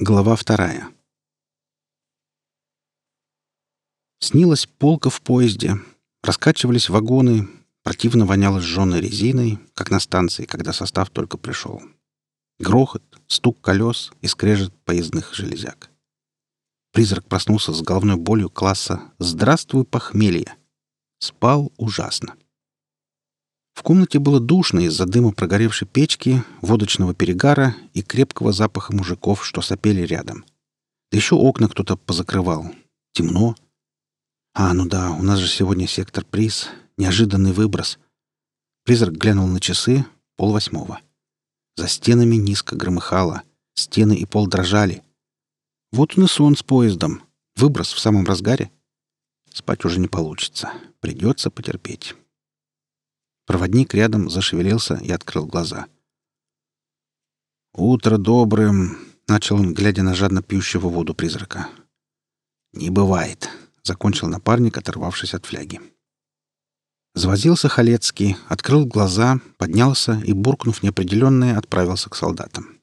Глава вторая. Снилась полка в поезде. Раскачивались вагоны. Противно воняло сжженной резиной, как на станции, когда состав только пришел. Грохот, стук колес и скрежет поездных железяк. Призрак проснулся с головной болью класса «Здравствуй, похмелье!» Спал ужасно. В комнате было душно из-за дыма прогоревшей печки, водочного перегара и крепкого запаха мужиков, что сопели рядом. Да еще окна кто-то позакрывал. Темно. А, ну да, у нас же сегодня сектор приз. Неожиданный выброс. Призрак глянул на часы. Полвосьмого. За стенами низко громыхало. Стены и пол дрожали. Вот он и сон с поездом. Выброс в самом разгаре. Спать уже не получится. Придется потерпеть. Проводник рядом зашевелился и открыл глаза. «Утро добрым!» — начал он, глядя на жадно пьющего воду призрака. «Не бывает!» — закончил напарник, оторвавшись от фляги. Завозился Халецкий, открыл глаза, поднялся и, буркнув неопределенное, отправился к солдатам.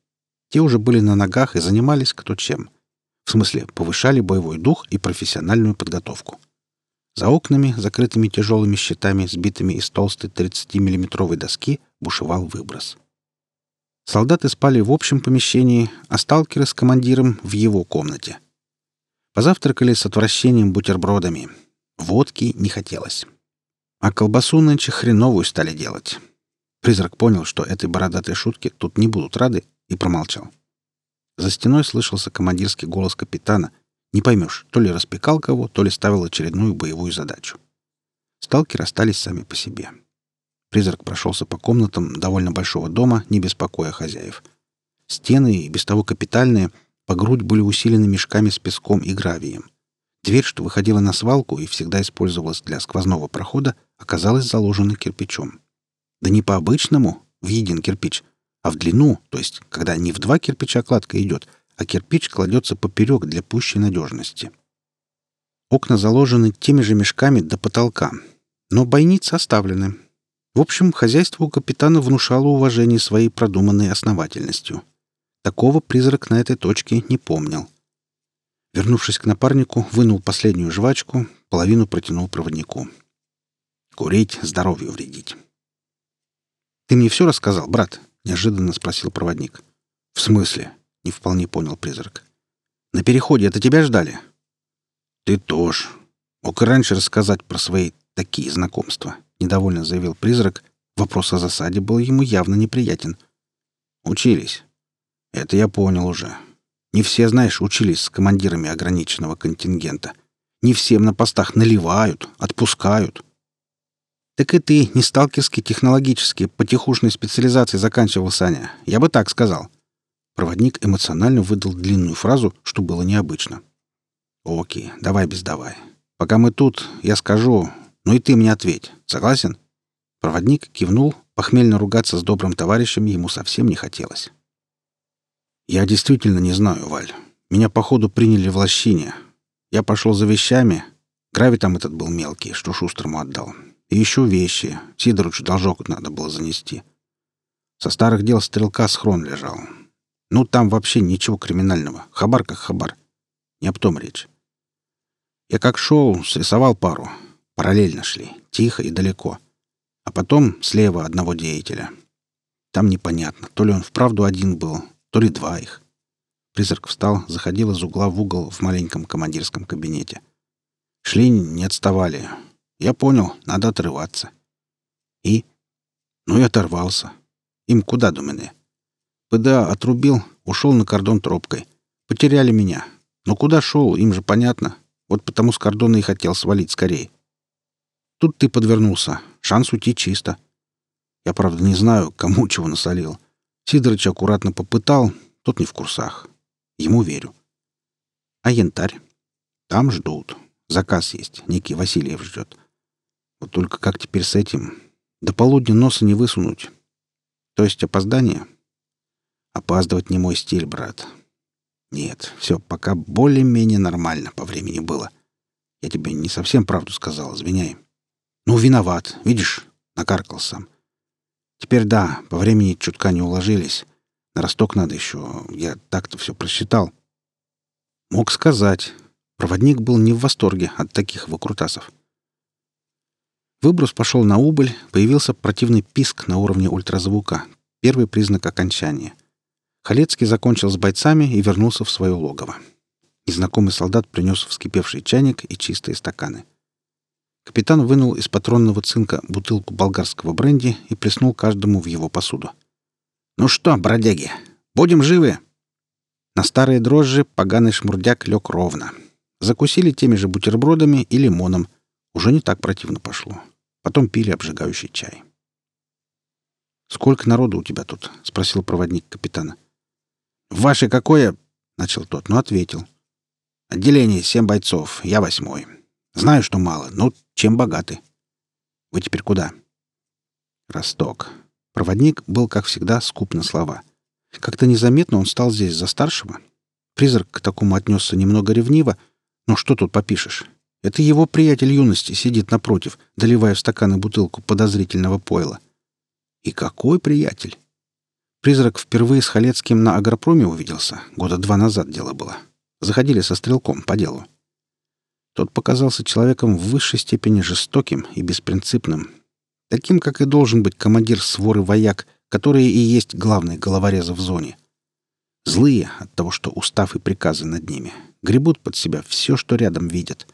Те уже были на ногах и занимались кто чем. В смысле, повышали боевой дух и профессиональную подготовку. За окнами, закрытыми тяжелыми щитами, сбитыми из толстой 30-миллиметровой доски, бушевал выброс. Солдаты спали в общем помещении, а сталкеры с командиром в его комнате. Позавтракали с отвращением бутербродами. Водки не хотелось. А колбасу нынче хреновую стали делать. Призрак понял, что этой бородатой шутки тут не будут рады, и промолчал. За стеной слышался командирский голос капитана, не поймешь, то ли распекал кого, то ли ставил очередную боевую задачу. Сталкеры остались сами по себе. Призрак прошелся по комнатам довольно большого дома, не беспокоя хозяев. Стены, и без того капитальные, по грудь были усилены мешками с песком и гравием. Дверь, что выходила на свалку и всегда использовалась для сквозного прохода, оказалась заложена кирпичом. Да не по-обычному, в един кирпич, а в длину, то есть, когда не в два кирпича кладка идет — а кирпич кладется поперек для пущей надежности. Окна заложены теми же мешками до потолка, но бойницы оставлены. В общем, хозяйство у капитана внушало уважение своей продуманной основательностью. Такого призрак на этой точке не помнил. Вернувшись к напарнику, вынул последнюю жвачку, половину протянул проводнику. «Курить — здоровью вредить». «Ты мне все рассказал, брат?» — неожиданно спросил проводник. «В смысле?» — не вполне понял призрак. «На переходе это тебя ждали?» «Ты тоже. Мог и раньше рассказать про свои такие знакомства», — недовольно заявил призрак. Вопрос о засаде был ему явно неприятен. «Учились. Это я понял уже. Не все, знаешь, учились с командирами ограниченного контингента. Не всем на постах наливают, отпускают». «Так и ты не сталкерский технологический потихушной специализации заканчивал, Саня. Я бы так сказал». Проводник эмоционально выдал длинную фразу, что было необычно. «Окей, давай без давай. Пока мы тут, я скажу, ну и ты мне ответь. Согласен?» Проводник кивнул, похмельно ругаться с добрым товарищем ему совсем не хотелось. «Я действительно не знаю, Валь. Меня, походу, приняли в лощине. Я пошел за вещами. Грави там этот был мелкий, что Шустрому отдал. И еще вещи. Сидорычу должок надо было занести. Со старых дел стрелка схрон лежал. Ну, там вообще ничего криминального. Хабар как хабар. Не об том речь. Я как шел, срисовал пару. Параллельно шли. Тихо и далеко. А потом слева одного деятеля. Там непонятно, то ли он вправду один был, то ли два их. Призрак встал, заходил из угла в угол в маленьком командирском кабинете. Шли, не отставали. Я понял, надо отрываться. И? Ну и оторвался. Им куда до меня? ПДА отрубил, ушел на кордон тропкой. Потеряли меня. Но куда шел, им же понятно. Вот потому с кордона и хотел свалить скорее. Тут ты подвернулся. Шанс уйти чисто. Я, правда, не знаю, кому чего насолил. Сидорыч аккуратно попытал, тот не в курсах. Ему верю. А янтарь? Там ждут. Заказ есть. Некий Васильев ждет. Вот только как теперь с этим? До полудня носа не высунуть. То есть опоздание? Опаздывать не мой стиль, брат. Нет, все пока более-менее нормально по времени было. Я тебе не совсем правду сказал, извиняй. Ну, виноват, видишь, накаркал сам. Теперь да, по времени чутка не уложились. На росток надо еще. Я так-то все просчитал. Мог сказать. Проводник был не в восторге от таких выкрутасов. Выброс пошел на убыль, появился противный писк на уровне ультразвука. Первый признак окончания. Халецкий закончил с бойцами и вернулся в свое логово. Незнакомый солдат принес вскипевший чайник и чистые стаканы. Капитан вынул из патронного цинка бутылку болгарского бренди и плеснул каждому в его посуду. «Ну что, бродяги, будем живы?» На старые дрожжи поганый шмурдяк лег ровно. Закусили теми же бутербродами и лимоном. Уже не так противно пошло. Потом пили обжигающий чай. «Сколько народу у тебя тут?» — спросил проводник капитана. «Ваше какое?» — начал тот, но ответил. «Отделение семь бойцов, я восьмой. Знаю, что мало, но чем богаты. Вы теперь куда?» «Росток». Проводник был, как всегда, скуп на слова. Как-то незаметно он стал здесь за старшего. Призрак к такому отнесся немного ревниво, но что тут попишешь? Это его приятель юности сидит напротив, доливая в стаканы бутылку подозрительного пойла. И какой приятель! Призрак впервые с Халецким на агропроме увиделся. Года два назад дело было. Заходили со стрелком по делу. Тот показался человеком в высшей степени жестоким и беспринципным. Таким, как и должен быть командир своры вояк, которые и есть главные головорезы в зоне. Злые от того, что устав и приказы над ними. Гребут под себя все, что рядом видят.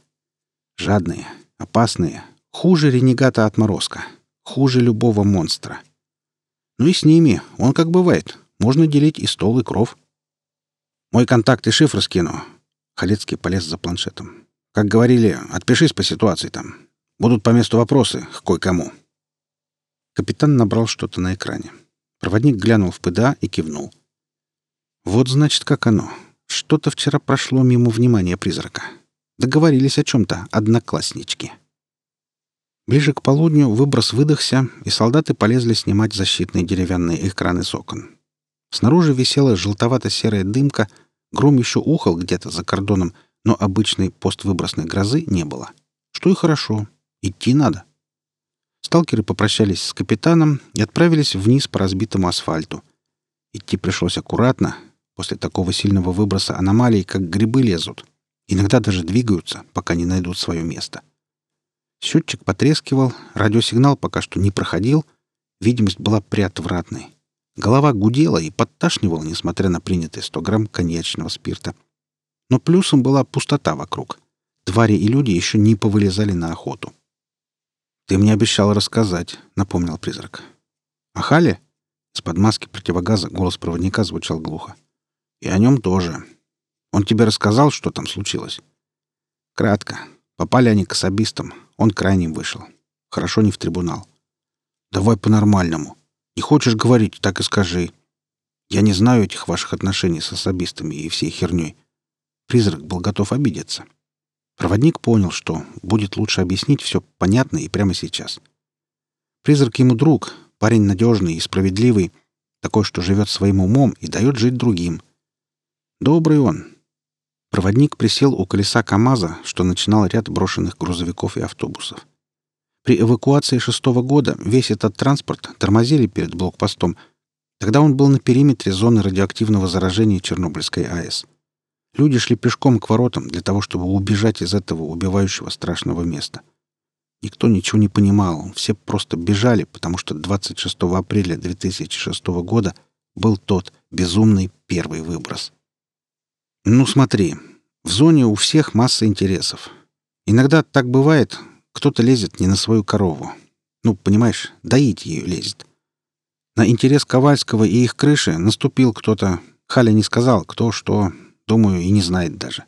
Жадные, опасные, хуже ренегата отморозка, хуже любого монстра. Ну и с ними, он как бывает, можно делить и стол, и кров. Мой контакт и шифр скину. Халецкий полез за планшетом. Как говорили, отпишись по ситуации там. Будут по месту вопросы, кое-кому. Капитан набрал что-то на экране. Проводник глянул в ПДА и кивнул. Вот значит, как оно. Что-то вчера прошло мимо внимания призрака. Договорились о чем-то однокласснички. Ближе к полудню выброс выдохся, и солдаты полезли снимать защитные деревянные экраны с окон. Снаружи висела желтовато-серая дымка, гром еще ухал где-то за кордоном, но обычной поствыбросной грозы не было. Что и хорошо. Идти надо. Сталкеры попрощались с капитаном и отправились вниз по разбитому асфальту. Идти пришлось аккуратно. После такого сильного выброса аномалий, как грибы лезут. Иногда даже двигаются, пока не найдут свое место. — Счетчик потрескивал, радиосигнал пока что не проходил, видимость была приотвратной. Голова гудела и подташнивала, несмотря на принятые 100 грамм коньячного спирта. Но плюсом была пустота вокруг. Твари и люди еще не повылезали на охоту. «Ты мне обещал рассказать», — напомнил призрак. «О Хале?» Из-под противогаза голос проводника звучал глухо. «И о нем тоже. Он тебе рассказал, что там случилось?» «Кратко. Попали они к особистам. Он крайним вышел. Хорошо не в трибунал. Давай по-нормальному. Не хочешь говорить, так и скажи. Я не знаю этих ваших отношений с особистами и всей херней. Призрак был готов обидеться. Проводник понял, что будет лучше объяснить все понятно и прямо сейчас. Призрак ему друг, парень надежный и справедливый, такой, что живет своим умом и дает жить другим. Добрый он, Проводник присел у колеса КАМАЗа, что начинал ряд брошенных грузовиков и автобусов. При эвакуации шестого года весь этот транспорт тормозили перед блокпостом. Тогда он был на периметре зоны радиоактивного заражения Чернобыльской АЭС. Люди шли пешком к воротам для того, чтобы убежать из этого убивающего страшного места. Никто ничего не понимал, все просто бежали, потому что 26 апреля 2006 года был тот безумный первый выброс. Ну смотри, в зоне у всех масса интересов. Иногда так бывает, кто-то лезет не на свою корову. Ну, понимаешь, доить ее лезет. На интерес Ковальского и их крыши наступил кто-то. Халя не сказал, кто что, думаю, и не знает даже.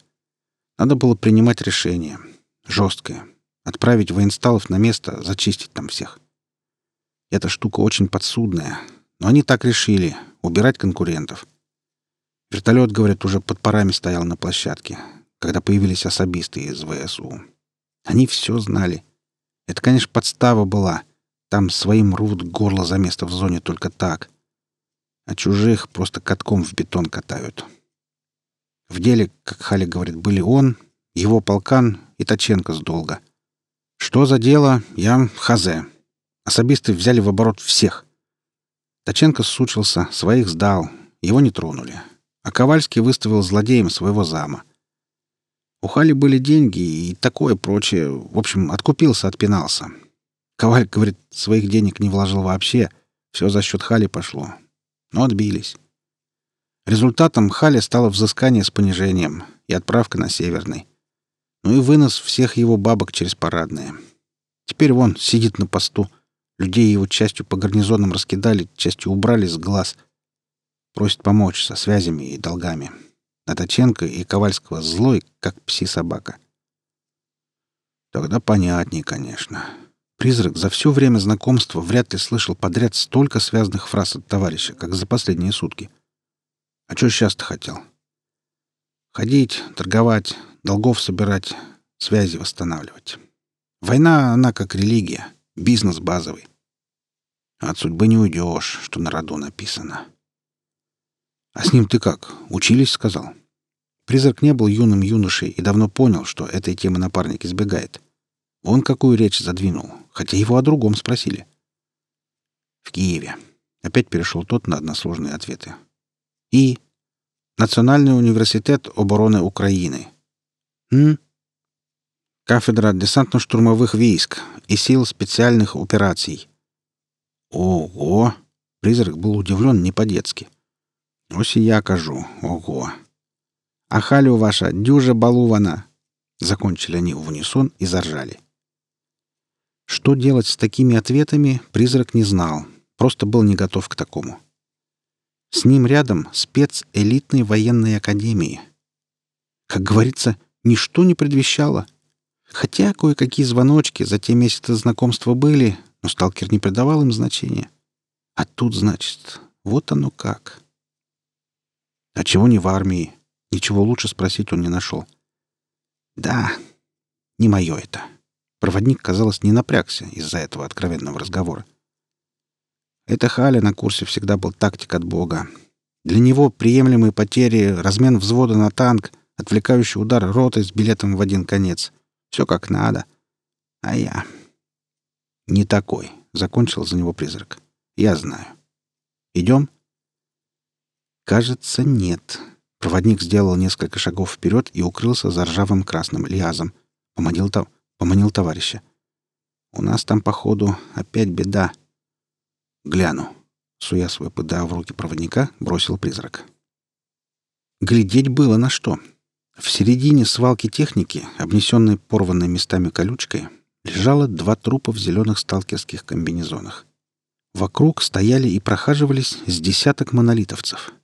Надо было принимать решение. Жесткое. Отправить военсталов на место, зачистить там всех. Эта штука очень подсудная. Но они так решили. Убирать конкурентов. Вертолет, говорят, уже под парами стоял на площадке, когда появились особисты из ВСУ. Они все знали. Это, конечно, подстава была. Там своим рвут горло за место в зоне только так. А чужих просто катком в бетон катают. В деле, как Халя говорит, были он, его полкан и Таченко с долга. Что за дело, я хазе. Особисты взяли в оборот всех. Таченко сучился, своих сдал, его не тронули а Ковальский выставил злодеем своего зама. У Хали были деньги и такое прочее. В общем, откупился, отпинался. Коваль, говорит, своих денег не вложил вообще. Все за счет Хали пошло. Но отбились. Результатом Хали стало взыскание с понижением и отправка на Северный. Ну и вынос всех его бабок через парадные. Теперь вон сидит на посту. Людей его частью по гарнизонам раскидали, частью убрали с глаз. Просит помочь со связями и долгами. Наточенко и Ковальского злой, как пси-собака. Тогда понятней, конечно. Призрак за все время знакомства вряд ли слышал подряд столько связанных фраз от товарища, как за последние сутки. А что сейчас-то хотел? Ходить, торговать, долгов собирать, связи восстанавливать. Война, она как религия, бизнес базовый. От судьбы не уйдешь, что на роду написано. «А с ним ты как? Учились?» — сказал. Призрак не был юным юношей и давно понял, что этой темы напарник избегает. Он какую речь задвинул, хотя его о другом спросили. «В Киеве». Опять перешел тот на односложные ответы. «И?» «Национальный университет обороны Украины». «М?» «Кафедра десантно-штурмовых войск и сил специальных операций». «Ого!» Призрак был удивлен не по-детски. Ось я кажу, ого. А халю ваша дюжа балувана. Закончили они в унисон и заржали. Что делать с такими ответами, призрак не знал, просто был не готов к такому. С ним рядом спец элитной военной академии. Как говорится, ничто не предвещало. Хотя кое-какие звоночки за те месяцы знакомства были, но сталкер не придавал им значения. А тут, значит, вот оно как. А чего не в армии? Ничего лучше спросить он не нашел. Да, не мое это. Проводник, казалось, не напрягся из-за этого откровенного разговора. Это Халя на курсе всегда был тактик от Бога. Для него приемлемые потери, размен взвода на танк, отвлекающий удар роты с билетом в один конец. Все как надо. А я... Не такой, — закончил за него призрак. Я знаю. Идем? Кажется, нет. Проводник сделал несколько шагов вперед и укрылся за ржавым красным лиазом. Поманил, то... поманил товарища. «У нас там, походу, опять беда». «Гляну». Суя свой ПДА в руки проводника, бросил призрак. Глядеть было на что. В середине свалки техники, обнесенной порванной местами колючкой, лежало два трупа в зеленых сталкерских комбинезонах. Вокруг стояли и прохаживались с десяток монолитовцев —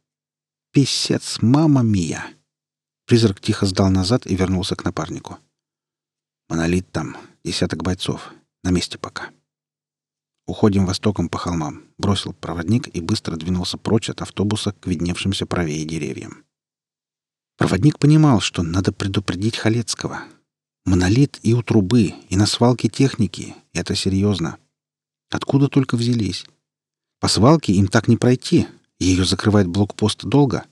Писец, мама мия!» Призрак тихо сдал назад и вернулся к напарнику. «Монолит там, десяток бойцов. На месте пока». «Уходим востоком по холмам», — бросил проводник и быстро двинулся прочь от автобуса к видневшимся правее деревьям. Проводник понимал, что надо предупредить Халецкого. Монолит и у трубы, и на свалке техники — это серьезно. Откуда только взялись? По свалке им так не пройти, ее закрывает блокпост долго.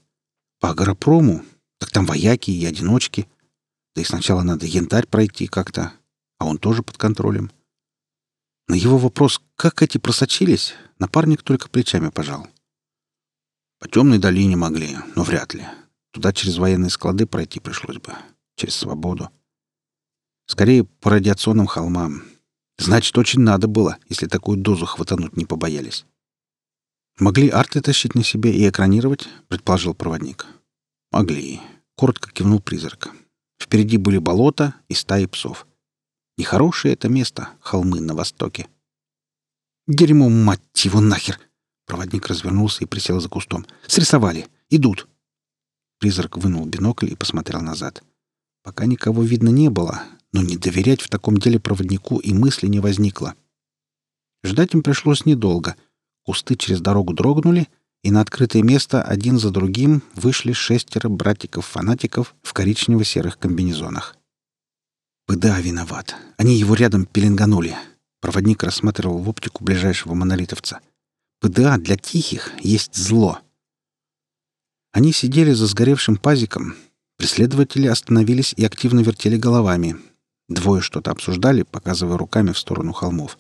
По агропрому, так там вояки и одиночки. Да и сначала надо янтарь пройти как-то, а он тоже под контролем. На его вопрос, как эти просочились, напарник только плечами пожал. По темной долине могли, но вряд ли. Туда через военные склады пройти пришлось бы. Через свободу. Скорее, по радиационным холмам. Значит, очень надо было, если такую дозу хватануть не побоялись. «Могли арты тащить на себе и экранировать?» — предположил проводник. «Могли», — коротко кивнул призрак. Впереди были болота и стаи псов. Нехорошее это место, холмы на востоке. «Дерьмо, мать его, нахер!» Проводник развернулся и присел за кустом. «Срисовали! Идут!» Призрак вынул бинокль и посмотрел назад. Пока никого видно не было, но не доверять в таком деле проводнику и мысли не возникло. Ждать им пришлось недолго — Кусты через дорогу дрогнули, и на открытое место один за другим вышли шестеро братиков-фанатиков в коричнево-серых комбинезонах. ПДА виноват. Они его рядом пеленганули. Проводник рассматривал в оптику ближайшего монолитовца. ПДА для тихих есть зло. Они сидели за сгоревшим пазиком. Преследователи остановились и активно вертели головами. Двое что-то обсуждали, показывая руками в сторону холмов.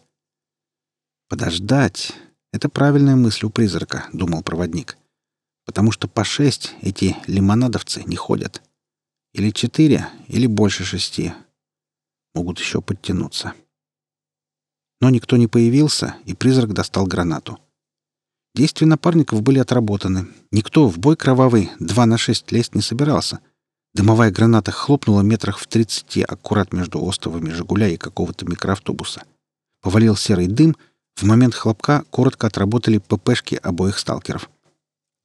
Подождать, это правильная мысль у призрака, думал проводник. Потому что по шесть эти лимонадовцы не ходят. Или четыре, или больше шести. Могут еще подтянуться. Но никто не появился, и призрак достал гранату. Действия напарников были отработаны. Никто в бой кровавый два на шесть лезть не собирался. Дымовая граната хлопнула метрах в тридцати аккурат между островами «Жигуля» и какого-то микроавтобуса. Повалил серый дым. В момент хлопка коротко отработали ППшки обоих сталкеров.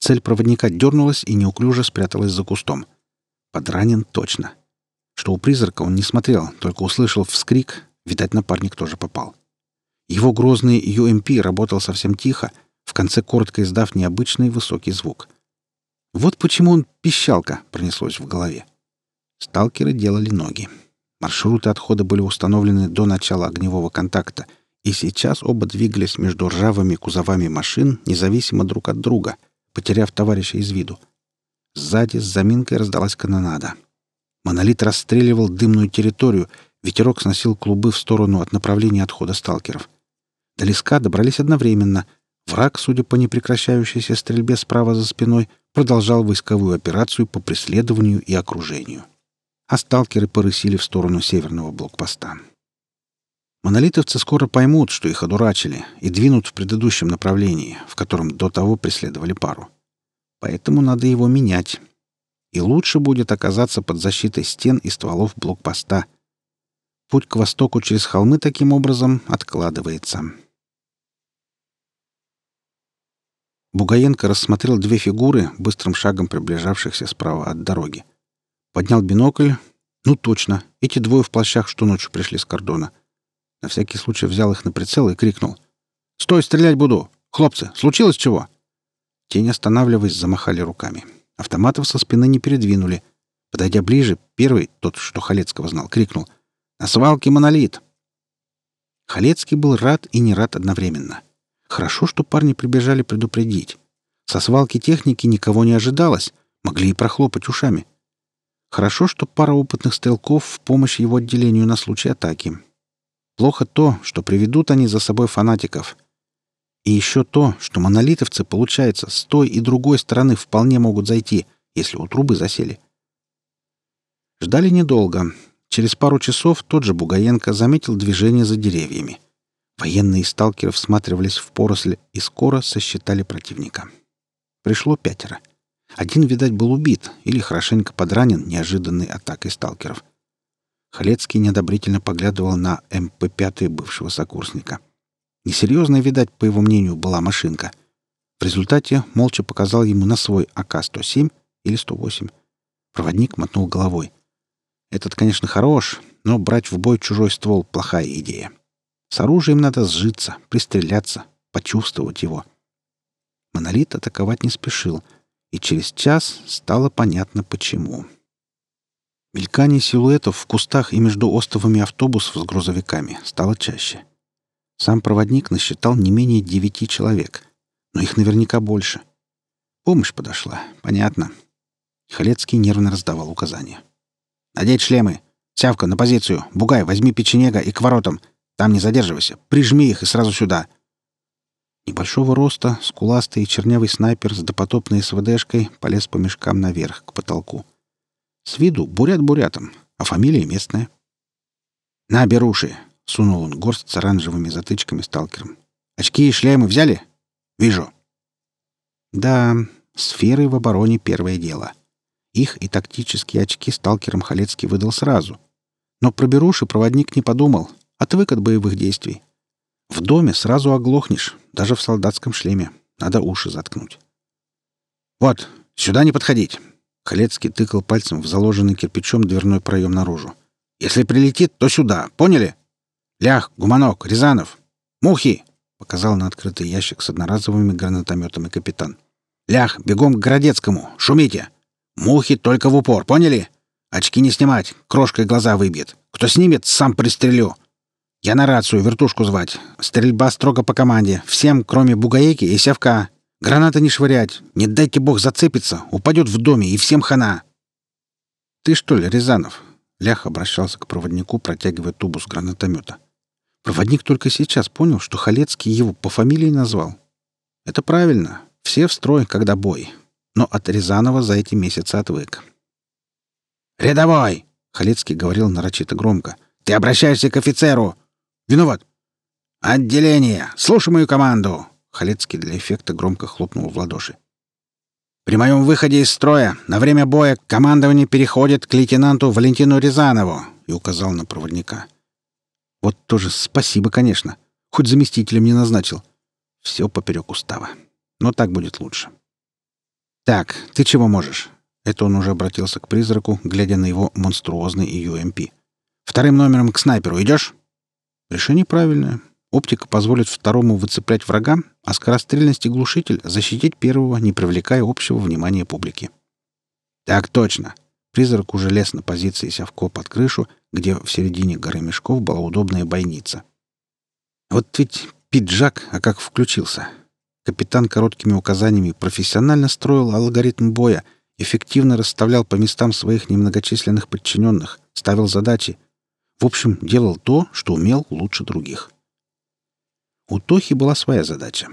Цель проводника дернулась и неуклюже спряталась за кустом. Подранен точно. Что у призрака он не смотрел, только услышал вскрик. Видать, напарник тоже попал. Его грозный UMP работал совсем тихо, в конце коротко издав необычный высокий звук. Вот почему он пищалка пронеслось в голове. Сталкеры делали ноги. Маршруты отхода были установлены до начала огневого контакта, и сейчас оба двигались между ржавыми кузовами машин, независимо друг от друга, потеряв товарища из виду. Сзади с заминкой раздалась канонада. Монолит расстреливал дымную территорию, ветерок сносил клубы в сторону от направления отхода сталкеров. До леска добрались одновременно — Враг, судя по непрекращающейся стрельбе справа за спиной, продолжал войсковую операцию по преследованию и окружению. А сталкеры порысили в сторону северного блокпоста. Монолитовцы скоро поймут, что их одурачили, и двинут в предыдущем направлении, в котором до того преследовали пару. Поэтому надо его менять. И лучше будет оказаться под защитой стен и стволов блокпоста. Путь к востоку через холмы таким образом откладывается. Бугаенко рассмотрел две фигуры, быстрым шагом приближавшихся справа от дороги. Поднял бинокль. Ну точно, эти двое в плащах, что ночью пришли с кордона. На всякий случай взял их на прицел и крикнул. «Стой, стрелять буду! Хлопцы, случилось чего?» Тень, останавливаясь, замахали руками. Автоматов со спины не передвинули. Подойдя ближе, первый, тот, что Халецкого знал, крикнул. «На свалке монолит!» Халецкий был рад и не рад одновременно. Хорошо, что парни прибежали предупредить. Со свалки техники никого не ожидалось, могли и прохлопать ушами. Хорошо, что пара опытных стрелков в помощь его отделению на случай атаки. Плохо то, что приведут они за собой фанатиков. И еще то, что монолитовцы, получается, с той и другой стороны вполне могут зайти, если у трубы засели. Ждали недолго. Через пару часов тот же Бугаенко заметил движение за деревьями. Военные сталкеры всматривались в поросль и скоро сосчитали противника. Пришло пятеро. Один, видать, был убит или хорошенько подранен неожиданной атакой сталкеров. Халецкий неодобрительно поглядывал на МП-5 бывшего сокурсника. Несерьезная, видать, по его мнению, была машинка. В результате молча показал ему на свой АК-107 или 108. Проводник мотнул головой. «Этот, конечно, хорош, но брать в бой чужой ствол — плохая идея. С оружием надо сжиться, пристреляться, почувствовать его. Монолит атаковать не спешил, и через час стало понятно почему. Мелькание силуэтов в кустах и между остовами автобусов с грузовиками стало чаще. Сам проводник насчитал не менее девяти человек, но их наверняка больше. Помощь подошла, понятно. Халецкий нервно раздавал указания. «Надеть шлемы! Сявка, на позицию! Бугай, возьми печенега и к воротам! Там не задерживайся. Прижми их и сразу сюда. Небольшого роста, скуластый и чернявый снайпер с допотопной СВДшкой полез по мешкам наверх, к потолку. С виду бурят бурятом, а фамилия местная. «На, беруши!» — сунул он горсть с оранжевыми затычками сталкером. «Очки и шлемы взяли?» «Вижу». Да, сферы в обороне первое дело. Их и тактические очки сталкером Халецкий выдал сразу. Но про беруши проводник не подумал, Отвык от боевых действий. В доме сразу оглохнешь, даже в солдатском шлеме. Надо уши заткнуть. «Вот, сюда не подходить!» Халецкий тыкал пальцем в заложенный кирпичом дверной проем наружу. «Если прилетит, то сюда, поняли? Лях, Гуманок, Рязанов! Мухи!» — показал на открытый ящик с одноразовыми гранатометами капитан. «Лях, бегом к Городецкому! Шумите! Мухи только в упор, поняли? Очки не снимать, крошкой глаза выбьет. Кто снимет, сам пристрелю!» Я на рацию вертушку звать. Стрельба строго по команде. Всем, кроме Бугаеки и Сявка. Гранаты не швырять. Не дайте бог зацепиться. Упадет в доме, и всем хана. Ты что ли, Рязанов? Лях обращался к проводнику, протягивая тубус гранатомета. Проводник только сейчас понял, что Халецкий его по фамилии назвал. Это правильно. Все в строй, когда бой. Но от Рязанова за эти месяцы отвык. «Рядовой!» — Халецкий говорил нарочито громко. «Ты обращаешься к офицеру!» «Виноват!» «Отделение! Слушай мою команду!» Халецкий для эффекта громко хлопнул в ладоши. «При моем выходе из строя на время боя командование переходит к лейтенанту Валентину Рязанову», и указал на проводника. «Вот тоже спасибо, конечно. Хоть заместителем не назначил. Все поперек устава. Но так будет лучше». «Так, ты чего можешь?» Это он уже обратился к призраку, глядя на его монструозный UMP. «Вторым номером к снайперу идешь?» Решение правильное. Оптика позволит второму выцеплять врага, а скорострельность и глушитель защитить первого, не привлекая общего внимания публики. «Так точно!» Призрак уже лез на позиции Сявко под крышу, где в середине горы мешков была удобная бойница. Вот ведь пиджак, а как включился. Капитан короткими указаниями профессионально строил алгоритм боя, эффективно расставлял по местам своих немногочисленных подчиненных, ставил задачи. В общем, делал то, что умел лучше других. У Тохи была своя задача.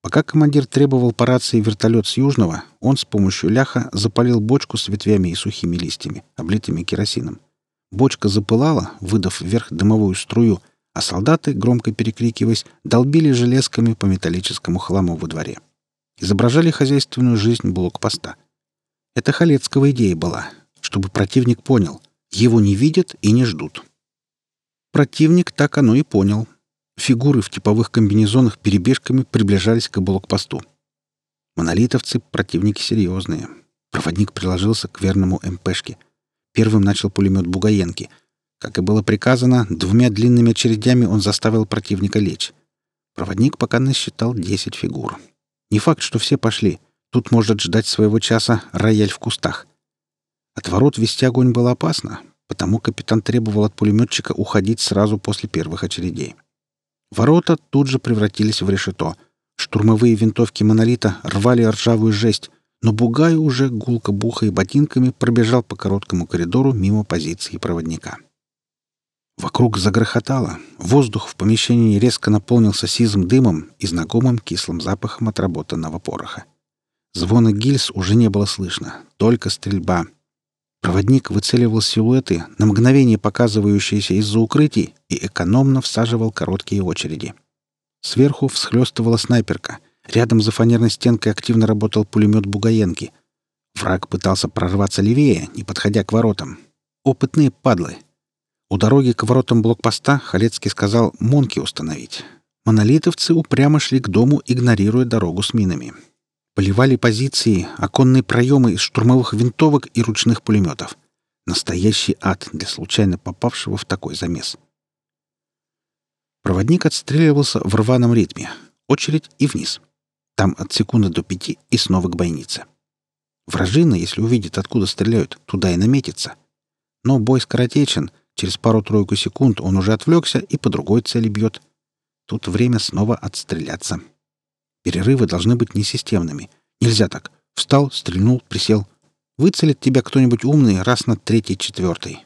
Пока командир требовал по рации вертолет с Южного, он с помощью ляха запалил бочку с ветвями и сухими листьями, облитыми керосином. Бочка запылала, выдав вверх дымовую струю, а солдаты, громко перекрикиваясь, долбили железками по металлическому хламу во дворе. Изображали хозяйственную жизнь блокпоста. Это Халецкого идея была, чтобы противник понял, его не видят и не ждут. Противник так оно и понял — Фигуры в типовых комбинезонах перебежками приближались к блокпосту. Монолитовцы — противники серьезные. Проводник приложился к верному МПшке. Первым начал пулемет Бугаенки. Как и было приказано, двумя длинными очередями он заставил противника лечь. Проводник пока насчитал 10 фигур. Не факт, что все пошли. Тут может ждать своего часа рояль в кустах. От ворот вести огонь было опасно, потому капитан требовал от пулеметчика уходить сразу после первых очередей. Ворота тут же превратились в решето. Штурмовые винтовки монолита рвали ржавую жесть, но Бугай уже гулко бухая ботинками пробежал по короткому коридору мимо позиции проводника. Вокруг загрохотало. Воздух в помещении резко наполнился сизым дымом и знакомым кислым запахом отработанного пороха. Звона гильз уже не было слышно, только стрельба — Проводник выцеливал силуэты, на мгновение показывающиеся из-за укрытий, и экономно всаживал короткие очереди. Сверху всхлёстывала снайперка. Рядом за фанерной стенкой активно работал пулемет Бугаенки. Враг пытался прорваться левее, не подходя к воротам. Опытные падлы. У дороги к воротам блокпоста Халецкий сказал «Монки установить». Монолитовцы упрямо шли к дому, игнорируя дорогу с минами. Поливали позиции, оконные проемы из штурмовых винтовок и ручных пулеметов. Настоящий ад для случайно попавшего в такой замес. Проводник отстреливался в рваном ритме. Очередь и вниз. Там от секунды до пяти и снова к бойнице. Вражина, если увидит, откуда стреляют, туда и наметится. Но бой скоротечен. Через пару-тройку секунд он уже отвлекся и по другой цели бьет. Тут время снова отстреляться. Перерывы должны быть несистемными. Нельзя так. Встал, стрельнул, присел. Выцелит тебя кто-нибудь умный раз на третий-четвертый.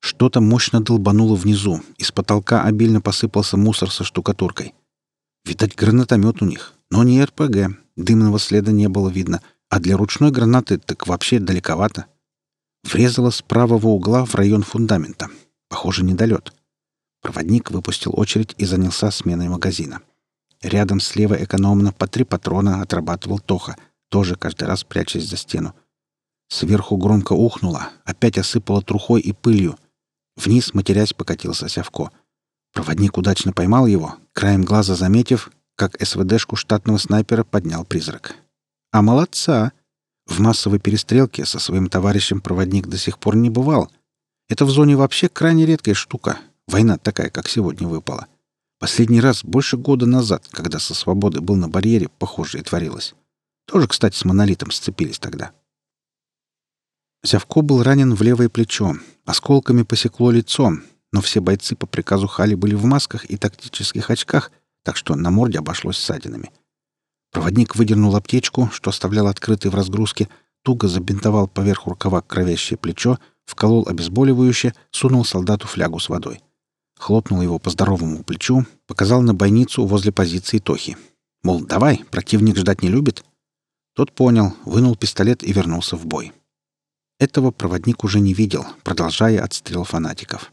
Что-то мощно долбануло внизу. Из потолка обильно посыпался мусор со штукатуркой. Видать, гранатомет у них. Но не РПГ. Дымного следа не было видно. А для ручной гранаты так вообще далековато. Врезала с правого угла в район фундамента. Похоже, недолет. Проводник выпустил очередь и занялся сменой магазина. — Рядом слева экономно по три патрона отрабатывал Тоха, тоже каждый раз прячась за стену. Сверху громко ухнуло, опять осыпало трухой и пылью. Вниз, матерясь, покатился Сявко. Проводник удачно поймал его, краем глаза заметив, как СВДшку штатного снайпера поднял призрак. А молодца! В массовой перестрелке со своим товарищем проводник до сих пор не бывал. Это в зоне вообще крайне редкая штука. Война такая, как сегодня выпала. Последний раз больше года назад, когда со свободы был на барьере, похожее творилось. Тоже, кстати, с монолитом сцепились тогда. Зявко был ранен в левое плечо. Осколками посекло лицо, но все бойцы по приказу Хали были в масках и тактических очках, так что на морде обошлось ссадинами. Проводник выдернул аптечку, что оставлял открытой в разгрузке, туго забинтовал поверх рукава кровящее плечо, вколол обезболивающее, сунул солдату флягу с водой хлопнул его по здоровому плечу, показал на бойницу возле позиции Тохи. Мол, давай, противник ждать не любит. Тот понял, вынул пистолет и вернулся в бой. Этого проводник уже не видел, продолжая отстрел фанатиков.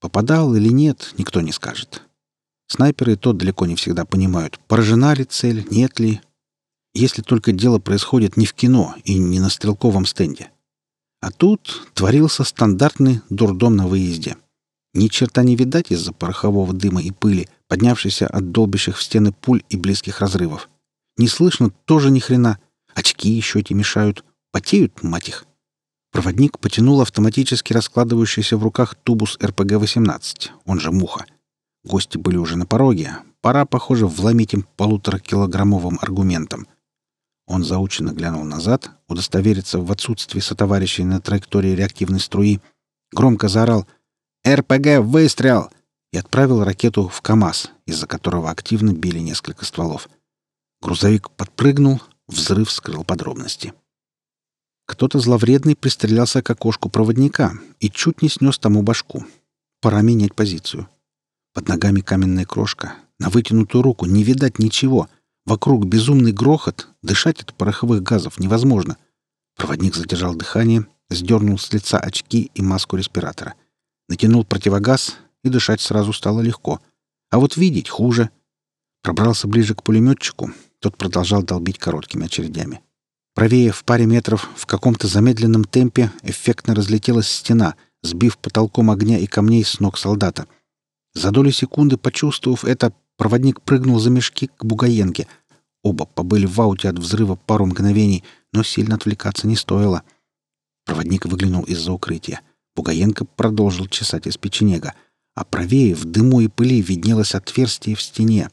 Попадал или нет, никто не скажет. Снайперы то далеко не всегда понимают, поражена ли цель, нет ли. Если только дело происходит не в кино и не на стрелковом стенде. А тут творился стандартный дурдом на выезде. Ни черта не видать из-за порохового дыма и пыли, поднявшейся от долбящих в стены пуль и близких разрывов. Не слышно тоже ни хрена. Очки еще эти мешают. Потеют, мать их. Проводник потянул автоматически раскладывающийся в руках тубус РПГ-18, он же «Муха». Гости были уже на пороге. Пора, похоже, вломить им полуторакилограммовым аргументом. Он заученно глянул назад, удостовериться в отсутствии сотоварищей на траектории реактивной струи, громко заорал «РПГ, выстрел!» и отправил ракету в КАМАЗ, из-за которого активно били несколько стволов. Грузовик подпрыгнул, взрыв скрыл подробности. Кто-то зловредный пристрелялся к окошку проводника и чуть не снес тому башку. Пора менять позицию. Под ногами каменная крошка. На вытянутую руку не видать ничего. Вокруг безумный грохот. Дышать от пороховых газов невозможно. Проводник задержал дыхание, сдернул с лица очки и маску респиратора. Натянул противогаз, и дышать сразу стало легко. А вот видеть хуже. Пробрался ближе к пулеметчику. Тот продолжал долбить короткими очередями. Правее в паре метров в каком-то замедленном темпе эффектно разлетелась стена, сбив потолком огня и камней с ног солдата. За долю секунды, почувствовав это, проводник прыгнул за мешки к Бугаенке. Оба побыли в ауте от взрыва пару мгновений, но сильно отвлекаться не стоило. Проводник выглянул из-за укрытия. Бугаенко продолжил чесать из печенега, а правее в дыму и пыли виднелось отверстие в стене.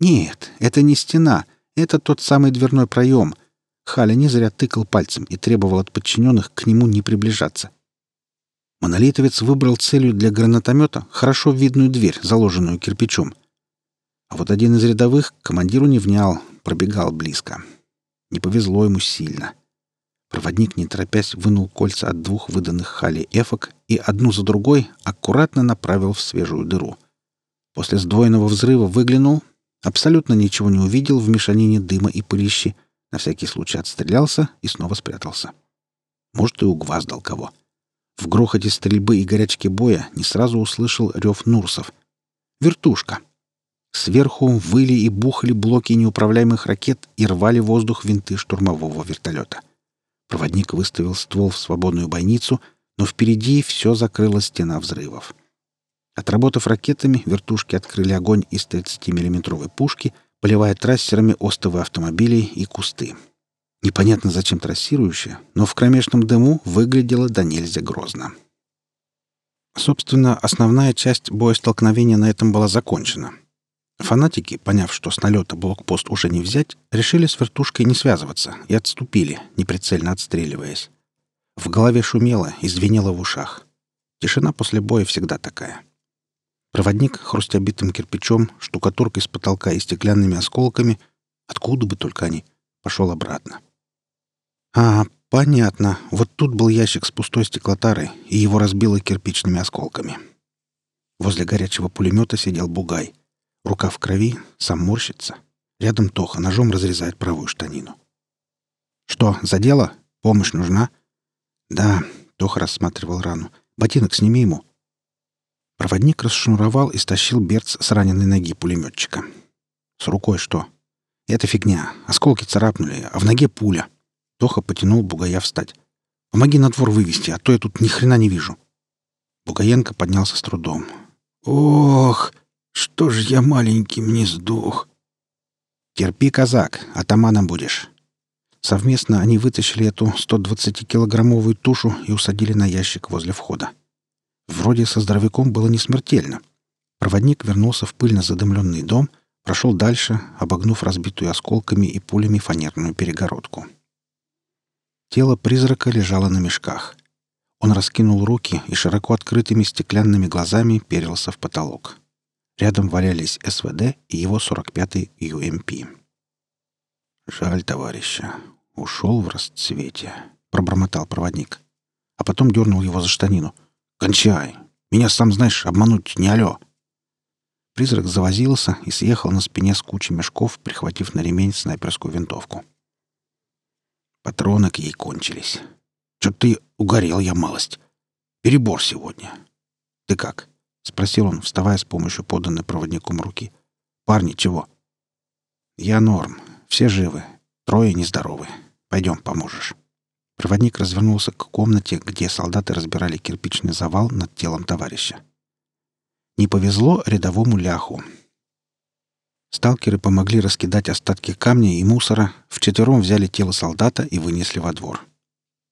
Нет, это не стена, это тот самый дверной проем — Халя не зря тыкал пальцем и требовал от подчиненных к нему не приближаться. Монолитовец выбрал целью для гранатомета хорошо видную дверь, заложенную кирпичом. А вот один из рядовых командиру не внял, пробегал близко. Не повезло ему сильно. Проводник, не торопясь, вынул кольца от двух выданных Хали эфок и одну за другой аккуратно направил в свежую дыру. После сдвоенного взрыва выглянул, абсолютно ничего не увидел в мешанине дыма и пылищи, на всякий случай отстрелялся и снова спрятался. Может, и угваздал кого. В грохоте стрельбы и горячке боя не сразу услышал рев Нурсов. «Вертушка!» Сверху выли и бухали блоки неуправляемых ракет и рвали воздух винты штурмового вертолета. Проводник выставил ствол в свободную бойницу, но впереди все закрыла стена взрывов. Отработав ракетами, вертушки открыли огонь из 30-миллиметровой пушки — поливая трассерами остовы автомобилей и кусты. Непонятно зачем трассирующая, но в кромешном дыму выглядело до нельзя грозно. Собственно, основная часть боестолкновения на этом была закончена. Фанатики, поняв, что с налета блокпост уже не взять, решили с вертушкой не связываться и отступили, неприцельно отстреливаясь. В голове шумело и звенело в ушах. Тишина после боя всегда такая. Проводник, хрустя битым кирпичом, штукатуркой с потолка и стеклянными осколками, откуда бы только они, пошел обратно. А, понятно. Вот тут был ящик с пустой стеклотарой, и его разбило кирпичными осколками. Возле горячего пулемета сидел бугай. Рука в крови, сам морщится. Рядом Тоха ножом разрезает правую штанину. «Что, задело? Помощь нужна?» «Да», — Тоха рассматривал рану. «Ботинок сними ему». Проводник расшнуровал и стащил берц с раненой ноги пулеметчика. «С рукой что?» «Это фигня. Осколки царапнули, а в ноге пуля». Тоха потянул Бугая встать. «Помоги на двор вывести, а то я тут ни хрена не вижу». Бугаенко поднялся с трудом. «Ох, что ж я маленьким не сдох!» «Терпи, казак, атаманом будешь». Совместно они вытащили эту 120-килограммовую тушу и усадили на ящик возле входа. Вроде со здоровяком было не смертельно. Проводник вернулся в пыльно задымленный дом, прошел дальше, обогнув разбитую осколками и пулями фанерную перегородку. Тело призрака лежало на мешках. Он раскинул руки и широко открытыми стеклянными глазами перился в потолок. Рядом валялись СВД и его 45-й UMP. «Жаль товарища. Ушел в расцвете», — пробормотал проводник. А потом дернул его за штанину. Кончай. Меня, сам знаешь, обмануть не алё. Призрак завозился и съехал на спине с кучей мешков, прихватив на ремень снайперскую винтовку. Патроны к ей кончились. Что-то ты угорел я малость. Перебор сегодня. Ты как? — спросил он, вставая с помощью поданной проводником руки. «Парни, чего?» «Я норм. Все живы. Трое нездоровы. Пойдем, поможешь». Проводник развернулся к комнате, где солдаты разбирали кирпичный завал над телом товарища. Не повезло рядовому ляху. Сталкеры помогли раскидать остатки камня и мусора, вчетвером взяли тело солдата и вынесли во двор.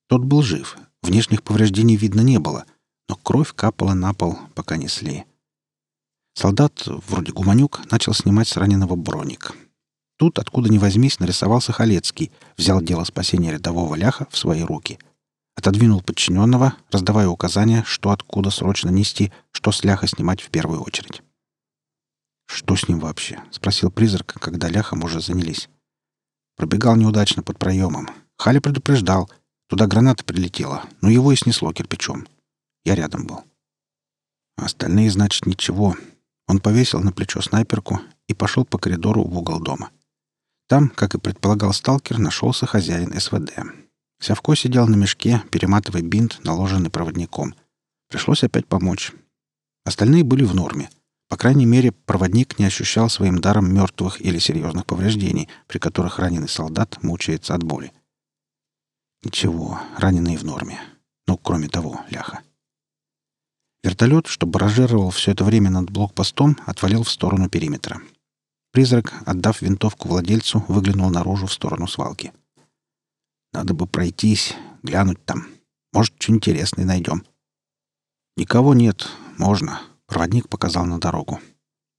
Тот был жив, внешних повреждений видно не было, но кровь капала на пол, пока несли. Солдат, вроде Гуманюк, начал снимать с раненого броник. Тут, откуда ни возьмись, нарисовался Халецкий, взял дело спасения рядового ляха в свои руки. Отодвинул подчиненного, раздавая указания, что откуда срочно нести, что с ляха снимать в первую очередь. «Что с ним вообще?» — спросил призрак, когда ляхом уже занялись. Пробегал неудачно под проемом. Халя предупреждал. Туда граната прилетела, но его и снесло кирпичом. Я рядом был. Остальные, значит, ничего. Он повесил на плечо снайперку и пошел по коридору в угол дома. Там, как и предполагал сталкер, нашелся хозяин СВД. Сявко сидел на мешке, перематывая бинт, наложенный проводником. Пришлось опять помочь. Остальные были в норме — по крайней мере, проводник не ощущал своим даром мертвых или серьезных повреждений, при которых раненый солдат мучается от боли. Ничего, раненый в норме. Ну, кроме того, ляха. Вертолет, что баражировал все это время над блокпостом, отвалил в сторону периметра. Призрак, отдав винтовку владельцу, выглянул наружу в сторону свалки. «Надо бы пройтись, глянуть там. Может, что интересное найдем». «Никого нет. Можно. Проводник показал на дорогу.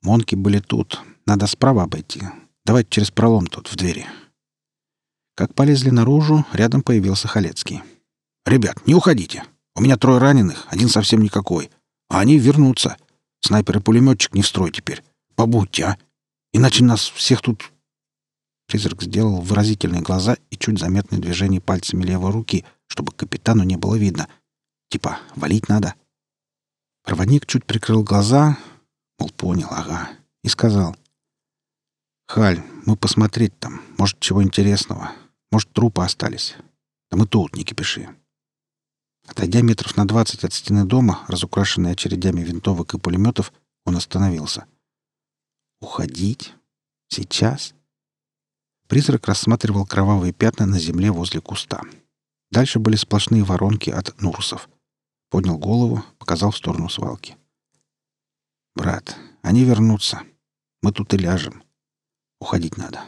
Монки были тут. Надо справа обойти. Давайте через пролом тут, в двери. Как полезли наружу, рядом появился Халецкий. «Ребят, не уходите. У меня трое раненых, один совсем никакой. А они вернутся. Снайпер и пулеметчик не в строй теперь. Побудьте, а? Иначе нас всех тут...» Призрак сделал выразительные глаза и чуть заметное движение пальцами левой руки, чтобы капитану не было видно. Типа, валить надо. Проводник чуть прикрыл глаза, мол, понял, ага, и сказал. «Халь, мы посмотреть там. Может, чего интересного. Может, трупы остались. Да мы тут, не кипиши». Отойдя метров на двадцать от стены дома, разукрашенной очередями винтовок и пулеметов, он остановился. «Уходить? Сейчас?» Призрак рассматривал кровавые пятна на земле возле куста. Дальше были сплошные воронки от нурсов — Поднял голову, показал в сторону свалки. «Брат, они вернутся. Мы тут и ляжем. Уходить надо.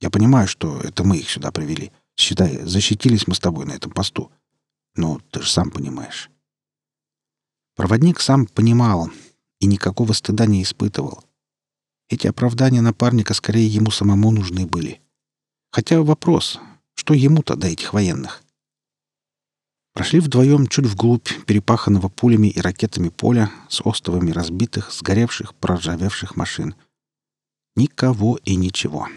Я понимаю, что это мы их сюда привели. Считай, защитились мы с тобой на этом посту. Но ты же сам понимаешь». Проводник сам понимал и никакого стыда не испытывал. Эти оправдания напарника скорее ему самому нужны были. Хотя вопрос, что ему-то до этих военных? Прошли вдвоем чуть вглубь перепаханного пулями и ракетами поля с остовами разбитых, сгоревших, проржавевших машин. Никого и ничего.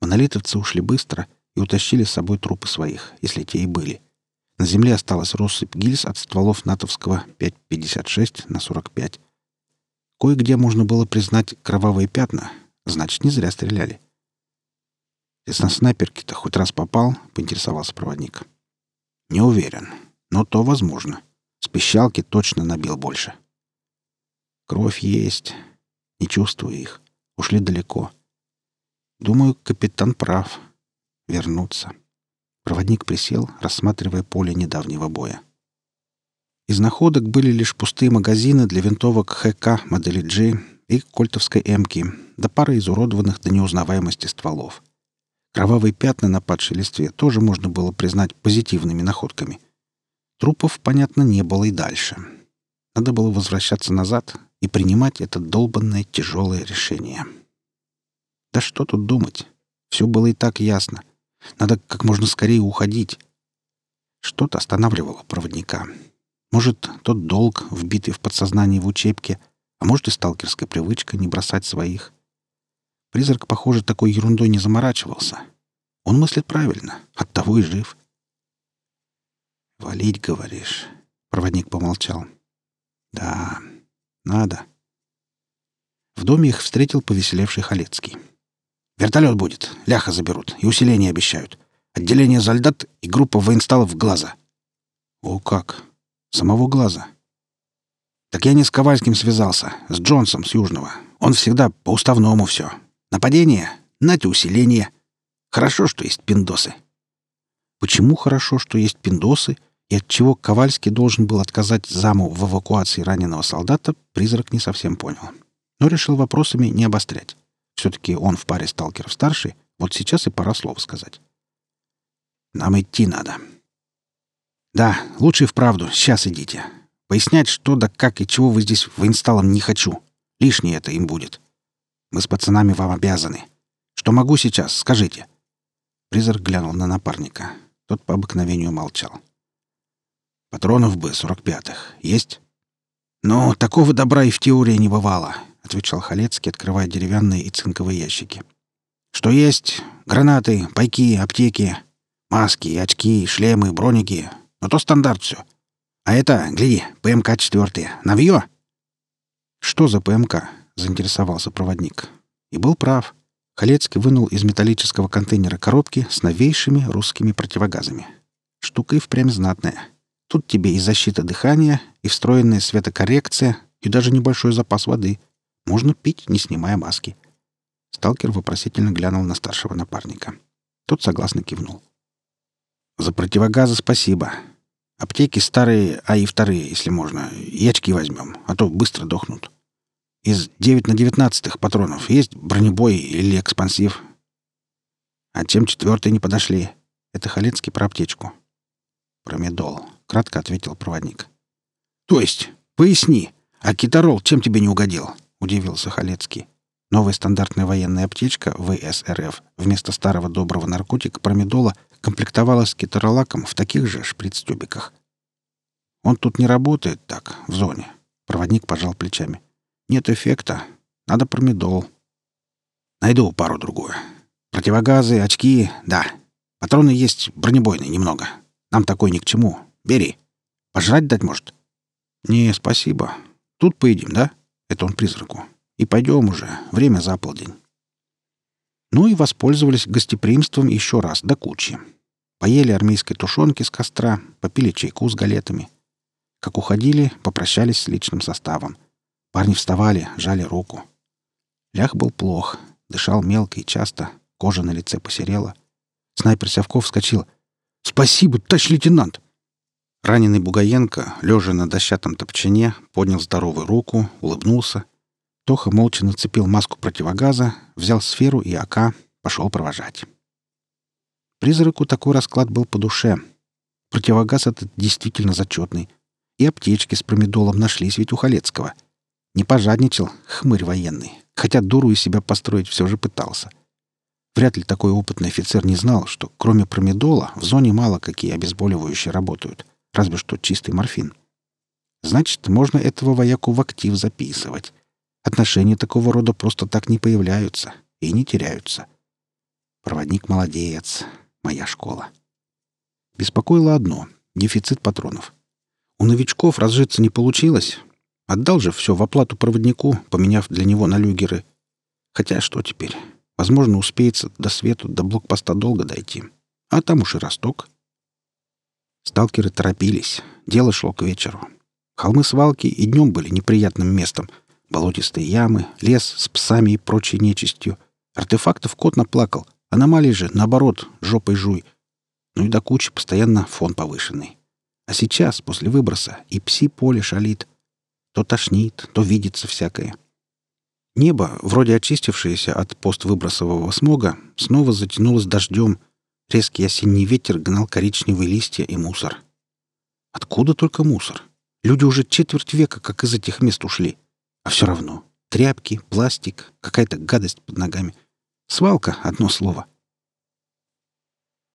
Монолитовцы ушли быстро и утащили с собой трупы своих, если те и были. На земле осталась россыпь гильз от стволов натовского 5,56 на 45. Кое-где можно было признать кровавые пятна, значит, не зря стреляли. «Ты на снайперке-то хоть раз попал?» — поинтересовался проводник. «Не уверен но то возможно. С пищалки точно набил больше. Кровь есть. Не чувствую их. Ушли далеко. Думаю, капитан прав. Вернуться. Проводник присел, рассматривая поле недавнего боя. Из находок были лишь пустые магазины для винтовок ХК модели G и кольтовской М-ки, да пара изуродованных до неузнаваемости стволов. Кровавые пятна на падшей листве тоже можно было признать позитивными находками. Трупов, понятно, не было и дальше. Надо было возвращаться назад и принимать это долбанное тяжелое решение. Да что тут думать? Все было и так ясно. Надо как можно скорее уходить. Что-то останавливало проводника. Может, тот долг, вбитый в подсознание в учебке, а может и сталкерская привычка не бросать своих. Призрак, похоже, такой ерундой не заморачивался. Он мыслит правильно, оттого и жив. «Валить, говоришь?» Проводник помолчал. «Да, надо». В доме их встретил повеселевший Халецкий. «Вертолет будет, ляха заберут и усиление обещают. Отделение «Зальдат» и группа воинсталов в глаза». О как! Самого глаза. Так я не с Ковальским связался, с Джонсом с Южного. Он всегда по уставному все. Нападение, нате усиление. Хорошо, что есть пиндосы. Почему хорошо, что есть пиндосы, и отчего Ковальский должен был отказать заму в эвакуации раненого солдата, призрак не совсем понял. Но решил вопросами не обострять. Все-таки он в паре сталкеров старший, вот сейчас и пора слова сказать. «Нам идти надо». «Да, лучше и вправду, сейчас идите. Пояснять, что да как и чего вы здесь воинсталом не хочу. Лишнее это им будет. Мы с пацанами вам обязаны. Что могу сейчас, скажите». Призрак глянул на напарника. Тот по обыкновению молчал. «Патронов бы, сорок пятых. Есть?» «Ну, такого добра и в теории не бывало», — отвечал Халецкий, открывая деревянные и цинковые ящики. «Что есть? Гранаты, пайки, аптеки, маски, очки, шлемы, броники. Но то стандарт все. А это, гляди, ПМК-4. Навье?» «Что за ПМК?» — заинтересовался проводник. И был прав. Халецкий вынул из металлического контейнера коробки с новейшими русскими противогазами. Штука и впрямь знатная. Тут тебе и защита дыхания, и встроенная светокоррекция, и даже небольшой запас воды. Можно пить, не снимая маски. Сталкер вопросительно глянул на старшего напарника. Тот согласно кивнул. «За противогазы спасибо. Аптеки старые, а и вторые, если можно. И очки возьмем, а то быстро дохнут. Из 9 на 19 патронов есть бронебой или экспансив. А чем четвертые не подошли? Это Халецкий про аптечку. Промедол, кратко ответил проводник. То есть, поясни, а китарол чем тебе не угодил? Удивился Халецкий. Новая стандартная военная аптечка ВСРФ вместо старого доброго наркотика промедола комплектовалась китаролаком в таких же шприц-тюбиках. Он тут не работает так, в зоне. Проводник пожал плечами. Нет эффекта. Надо промедол. Найду пару-другую. Противогазы, очки, да. Патроны есть бронебойные немного. Нам такой ни к чему. Бери. Пожрать дать может? Не, спасибо. Тут поедим, да? Это он призраку. И пойдем уже. Время за полдень. Ну и воспользовались гостеприимством еще раз до кучи. Поели армейской тушенки с костра, попили чайку с галетами. Как уходили, попрощались с личным составом. Парни вставали, жали руку. Лях был плох, дышал мелко и часто, кожа на лице посерела. Снайпер Сявков вскочил. «Спасибо, товарищ лейтенант!» Раненый Бугаенко, лежа на дощатом топчине, поднял здоровую руку, улыбнулся. Тоха молча нацепил маску противогаза, взял сферу и АК, пошел провожать. Призраку такой расклад был по душе. Противогаз этот действительно зачетный. И аптечки с промедолом нашлись ведь у Халецкого — не пожадничал, хмырь военный, хотя дуру из себя построить все же пытался. Вряд ли такой опытный офицер не знал, что кроме промедола в зоне мало какие обезболивающие работают, разве что чистый морфин. Значит, можно этого вояку в актив записывать. Отношения такого рода просто так не появляются и не теряются. Проводник молодец. Моя школа. Беспокоило одно — дефицит патронов. У новичков разжиться не получилось, Отдал же все в оплату проводнику, поменяв для него на люгеры. Хотя что теперь? Возможно, успеется до свету, до блокпоста долго дойти. А там уж и росток. Сталкеры торопились. Дело шло к вечеру. Холмы-свалки и днем были неприятным местом. Болотистые ямы, лес с псами и прочей нечистью. Артефактов кот наплакал. Аномалии же, наоборот, жопой жуй. Ну и до кучи постоянно фон повышенный. А сейчас, после выброса, и пси-поле шалит — то тошнит, то видится всякое. Небо, вроде очистившееся от поствыбросового смога, снова затянулось дождем. Резкий осенний ветер гнал коричневые листья и мусор. Откуда только мусор? Люди уже четверть века как из этих мест ушли. А все равно. Тряпки, пластик, какая-то гадость под ногами. Свалка — одно слово —